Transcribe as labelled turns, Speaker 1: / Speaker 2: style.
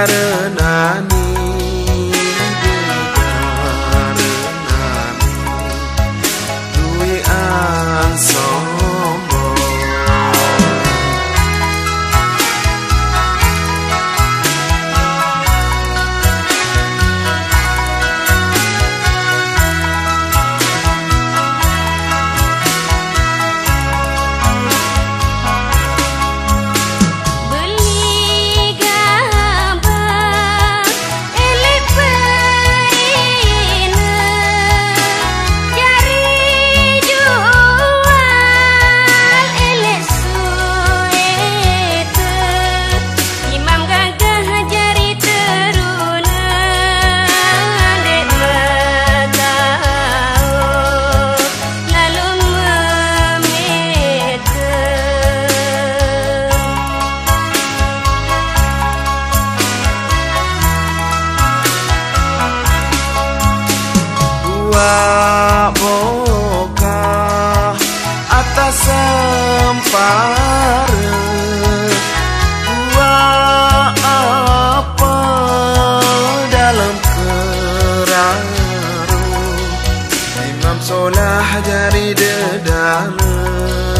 Speaker 1: karena ni boka atas sampare gua apa dalam keraru imam solah jari dedale